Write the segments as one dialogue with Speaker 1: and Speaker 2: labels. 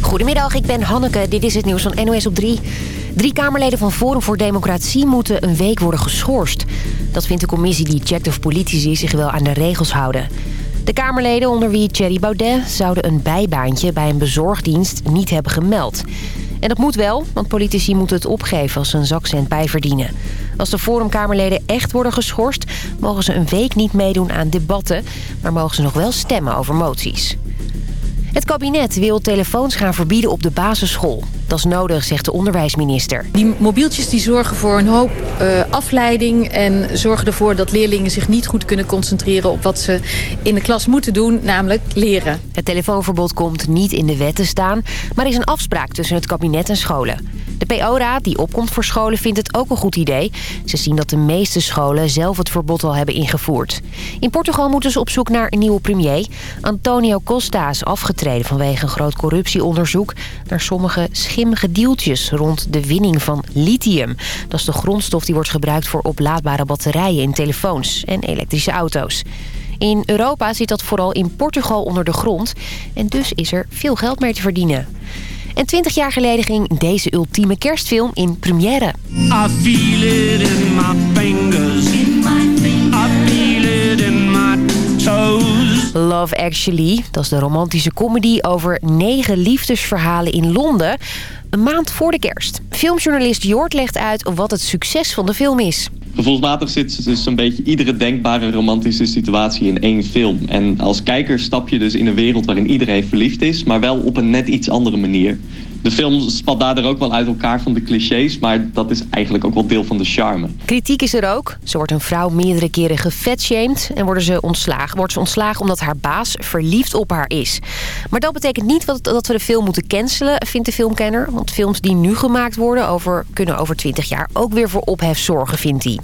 Speaker 1: Goedemiddag, ik ben Hanneke. Dit is het nieuws van NOS op 3. Drie Kamerleden van Forum voor Democratie moeten een week worden geschorst. Dat vindt de commissie die checkt of politici zich wel aan de regels houden. De Kamerleden, onder wie Thierry Baudet, zouden een bijbaantje bij een bezorgdienst niet hebben gemeld. En dat moet wel, want politici moeten het opgeven als ze een zakcent bijverdienen. Als de Forumkamerleden echt worden geschorst... mogen ze een week niet meedoen aan debatten... maar mogen ze nog wel stemmen over moties. Het kabinet wil telefoons gaan verbieden op de basisschool. Dat is nodig, zegt de onderwijsminister.
Speaker 2: Die mobieltjes die zorgen voor een hoop uh, afleiding... en zorgen ervoor dat leerlingen zich niet goed kunnen concentreren... op wat ze in de klas moeten doen, namelijk leren.
Speaker 1: Het telefoonverbod komt niet in de wet te staan... maar is een afspraak tussen het kabinet en scholen. De PO-raad, die opkomt voor scholen, vindt het ook een goed idee. Ze zien dat de meeste scholen zelf het verbod al hebben ingevoerd. In Portugal moeten ze op zoek naar een nieuwe premier. Antonio Costa is afgetreden vanwege een groot corruptieonderzoek... naar sommige schimmige deeltjes rond de winning van lithium. Dat is de grondstof die wordt gebruikt voor oplaadbare batterijen in telefoons en elektrische auto's. In Europa zit dat vooral in Portugal onder de grond. En dus is er veel geld mee te verdienen. En 20 jaar geleden ging deze ultieme kerstfilm in première. I feel it in my fingers. I feel it in my toes. Love Actually, dat is de romantische comedy over negen liefdesverhalen in Londen. Een maand voor de kerst. Filmjournalist Jort legt uit wat het succes van de film is.
Speaker 3: Gevoelsmatig zit dus een beetje iedere denkbare romantische situatie in één film. En als kijker stap je dus in een wereld waarin iedereen verliefd is, maar wel op een net iets andere manier. De film spat daardoor ook wel uit elkaar van de clichés, maar dat is eigenlijk ook wel deel van de charme.
Speaker 1: Kritiek is er ook. Zo wordt een vrouw meerdere keren gevetshamed en worden ze ontslagen, wordt ze ontslagen omdat haar baas verliefd op haar is. Maar dat betekent niet dat we de film moeten cancelen, vindt de filmkenner. Want films die nu gemaakt worden over, kunnen over 20 jaar ook weer voor ophef zorgen, vindt hij.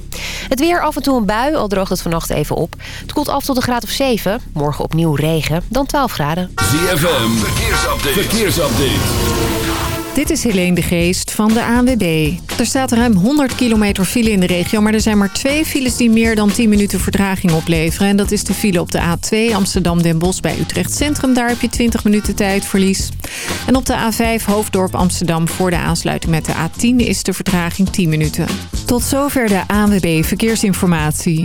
Speaker 1: Het weer af en toe een bui, al droogt het vannacht even op. Het koelt af tot een graad of 7. Morgen opnieuw regen, dan 12 graden.
Speaker 4: ZFM, verkeersupdate. verkeersupdate.
Speaker 5: Dit is Helene de Geest van de ANWB. Er staat ruim 100 kilometer file in de regio... maar er zijn maar twee files die meer dan 10 minuten verdraging opleveren. En dat is de file op de A2 Amsterdam-Den Bosch bij Utrecht Centrum. Daar heb je 20 minuten tijdverlies. En op de A5 Hoofddorp Amsterdam voor de aansluiting met de A10... is de vertraging 10 minuten. Tot zover de ANWB Verkeersinformatie.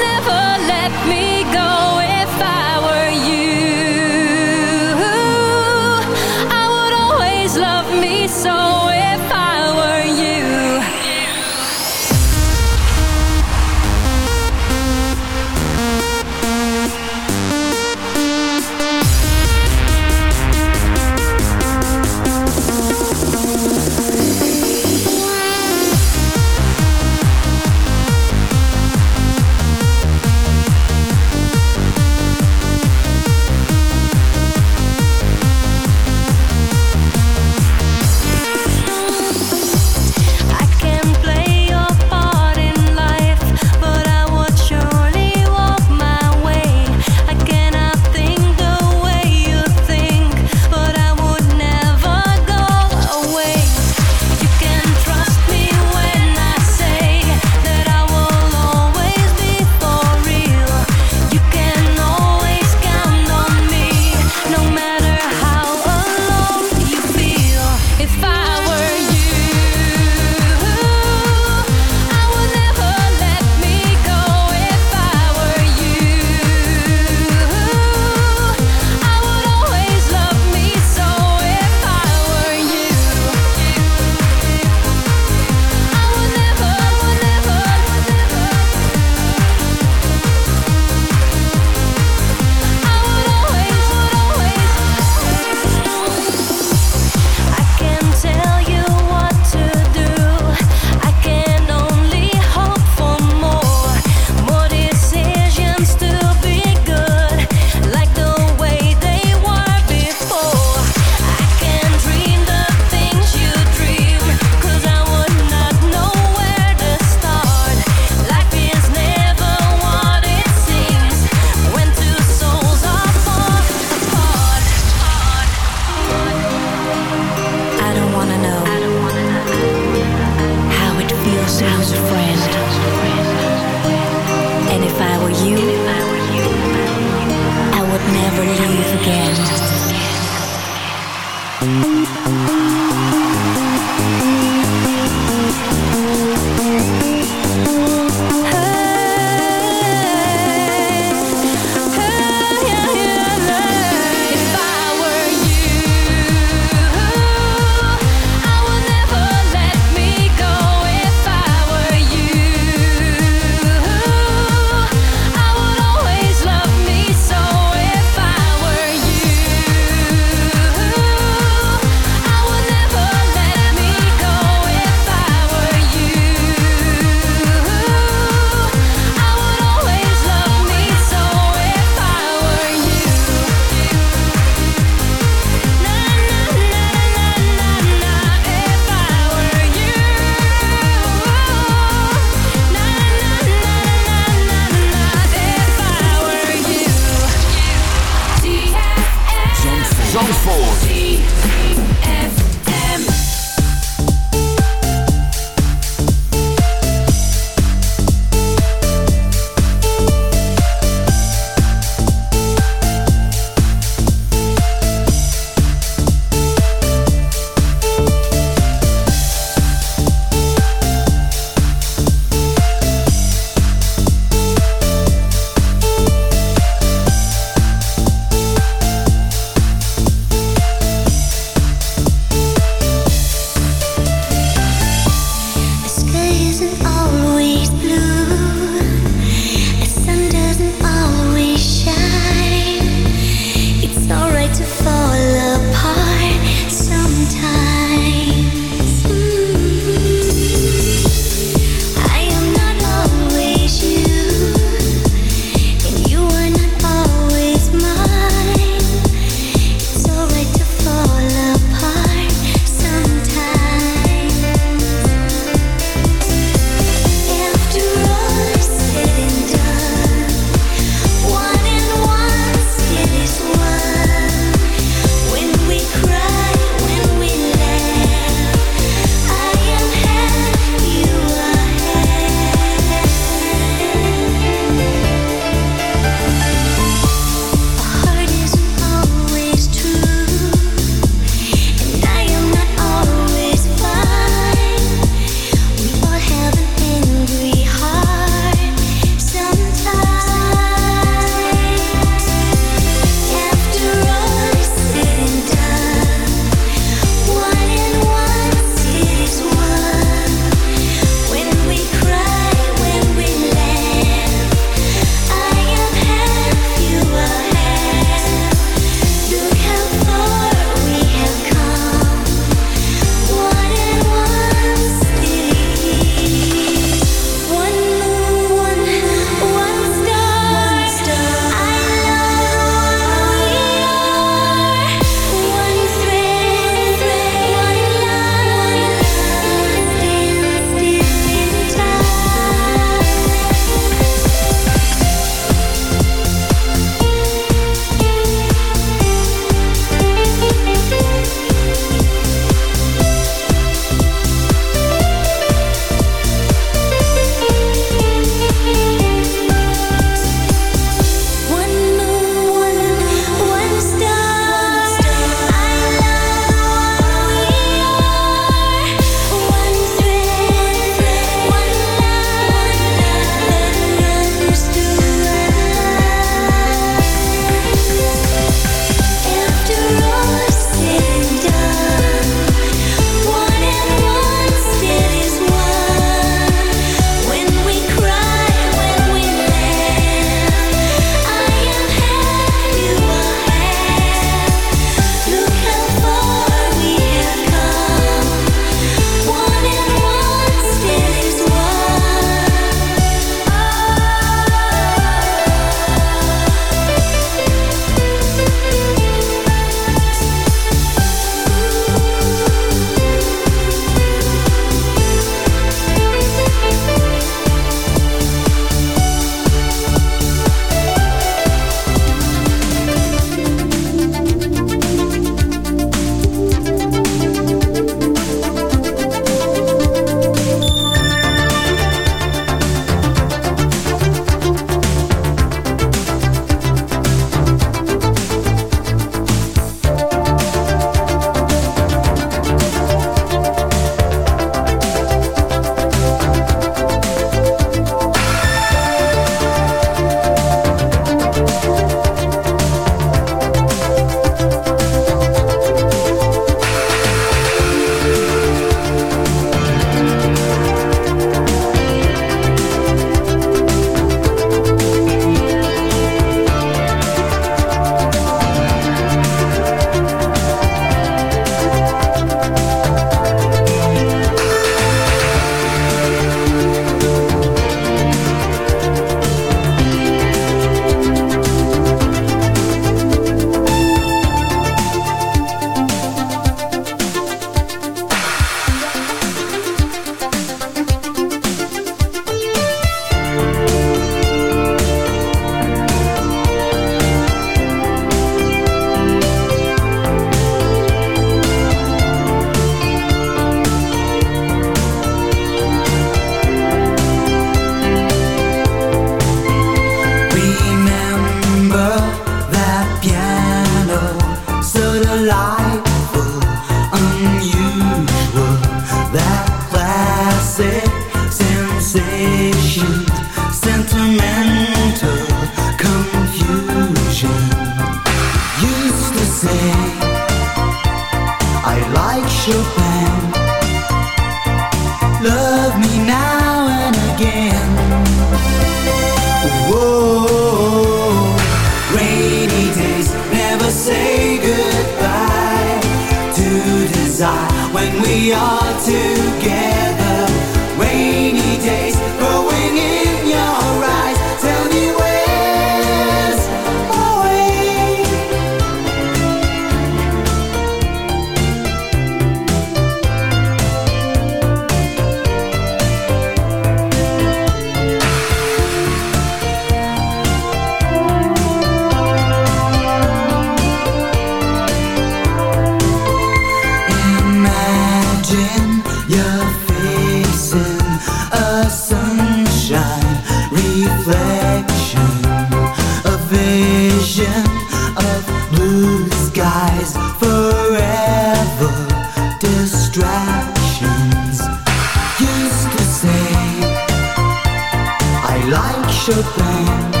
Speaker 4: down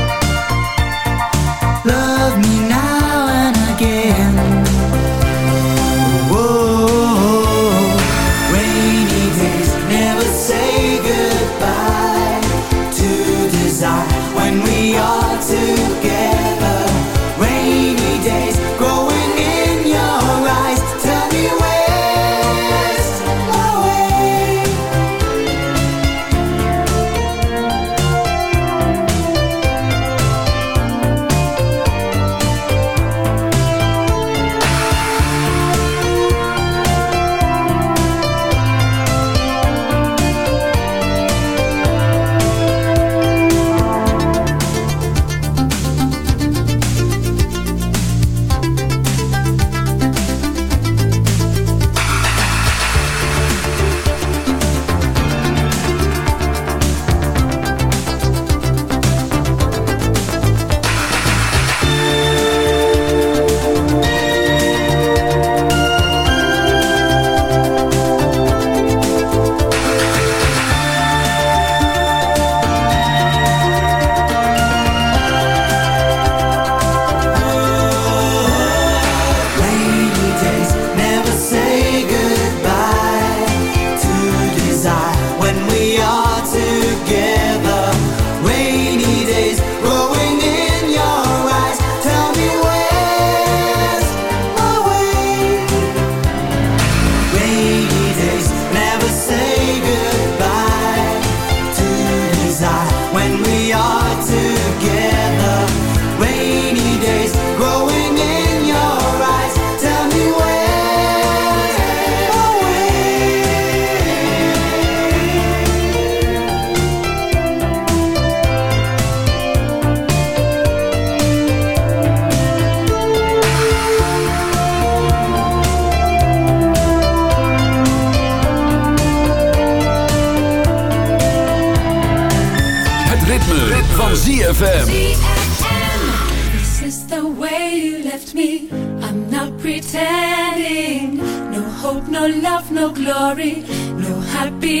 Speaker 4: ZFM.
Speaker 6: This is the way you left me. I'm not pretending. No hope, no love, no glory. No happy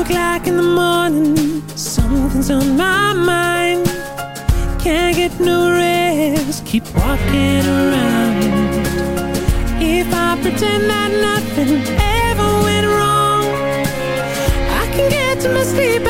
Speaker 7: o'clock in
Speaker 6: the morning Something's on my mind.
Speaker 8: Can't get no rest Keep walking around. If I pretend that nothing ever went wrong I can get to my sleep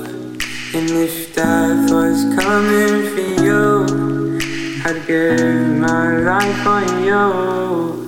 Speaker 9: coming for you. I'd give my life for you.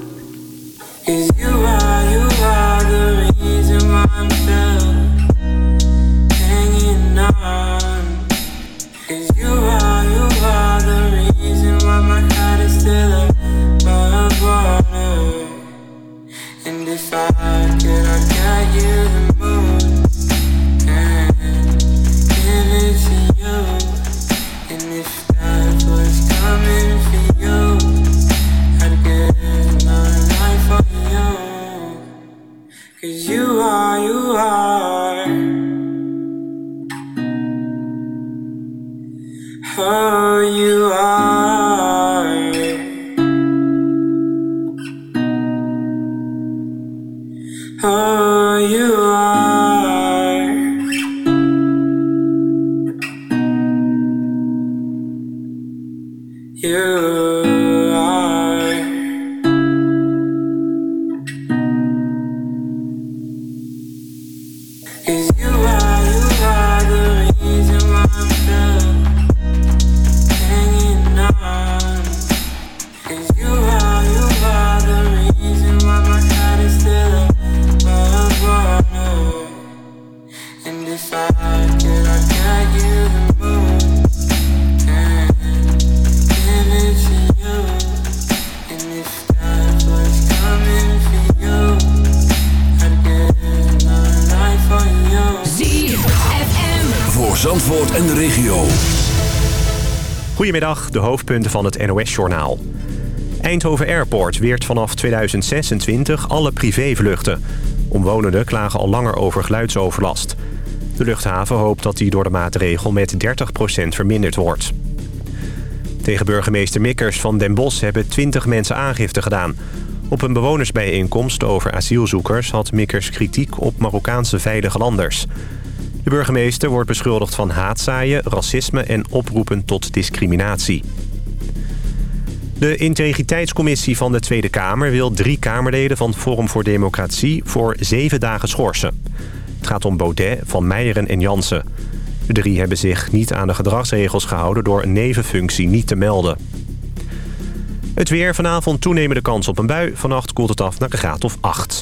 Speaker 10: Goedemiddag, de hoofdpunten van het NOS-journaal. Eindhoven Airport weert vanaf 2026 alle privévluchten. Omwonenden klagen al langer over geluidsoverlast. De luchthaven hoopt dat die door de maatregel met 30% verminderd wordt. Tegen burgemeester Mikkers van Den Bosch hebben 20 mensen aangifte gedaan. Op een bewonersbijeenkomst over asielzoekers had Mikkers kritiek op Marokkaanse veilige landers. De burgemeester wordt beschuldigd van haatzaaien, racisme en oproepen tot discriminatie. De integriteitscommissie van de Tweede Kamer wil drie Kamerleden van Forum voor Democratie voor zeven dagen schorsen. Het gaat om Baudet, Van Meijeren en Jansen. De drie hebben zich niet aan de gedragsregels gehouden door een nevenfunctie niet te melden. Het weer vanavond toenemende kans op een bui. Vannacht koelt het af naar een graad of 8.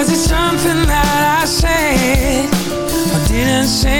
Speaker 9: Was it something that I said or didn't say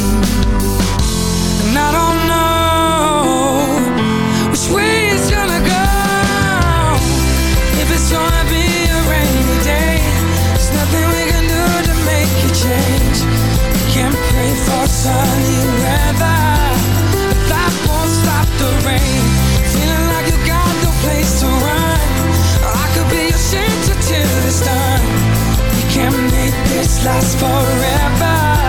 Speaker 9: Last forever.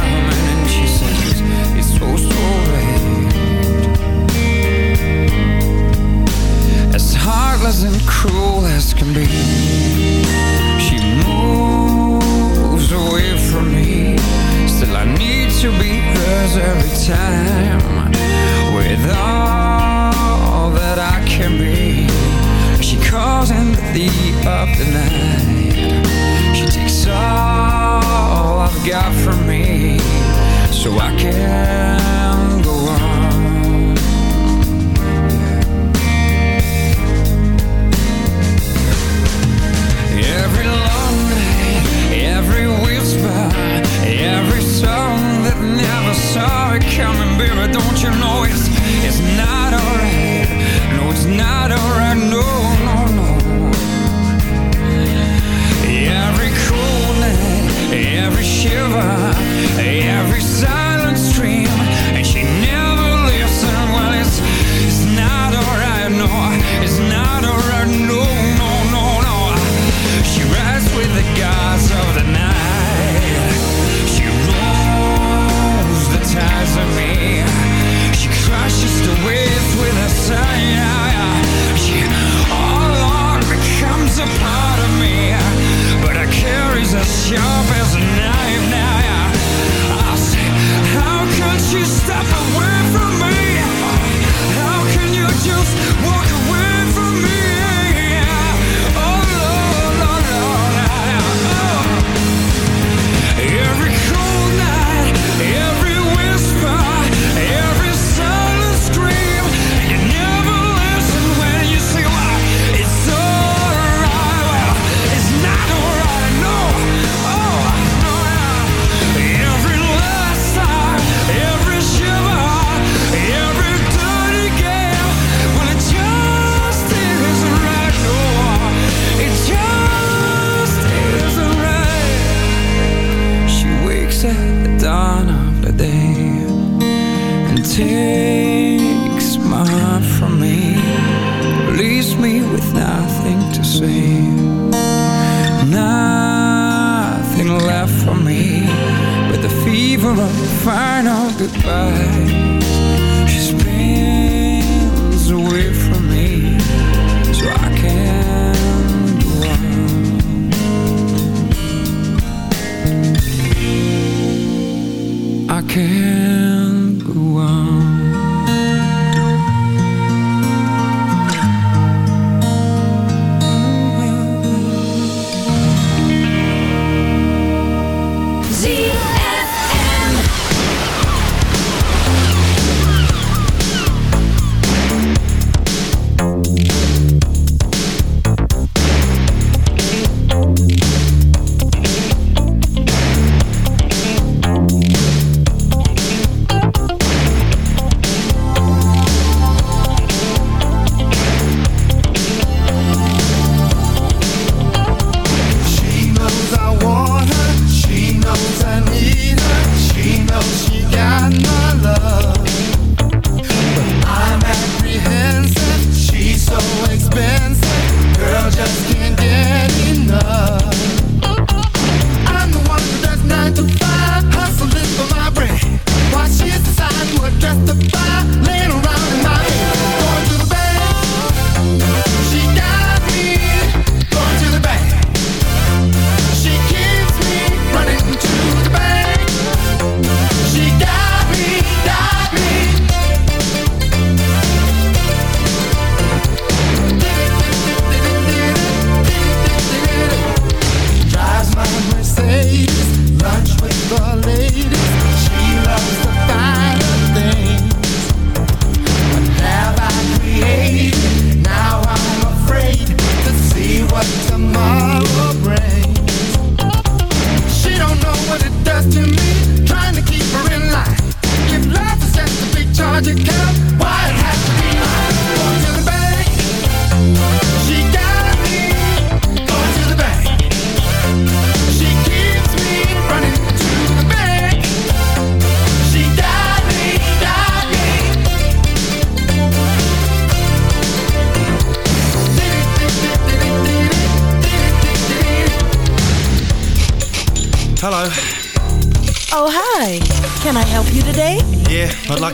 Speaker 7: Feel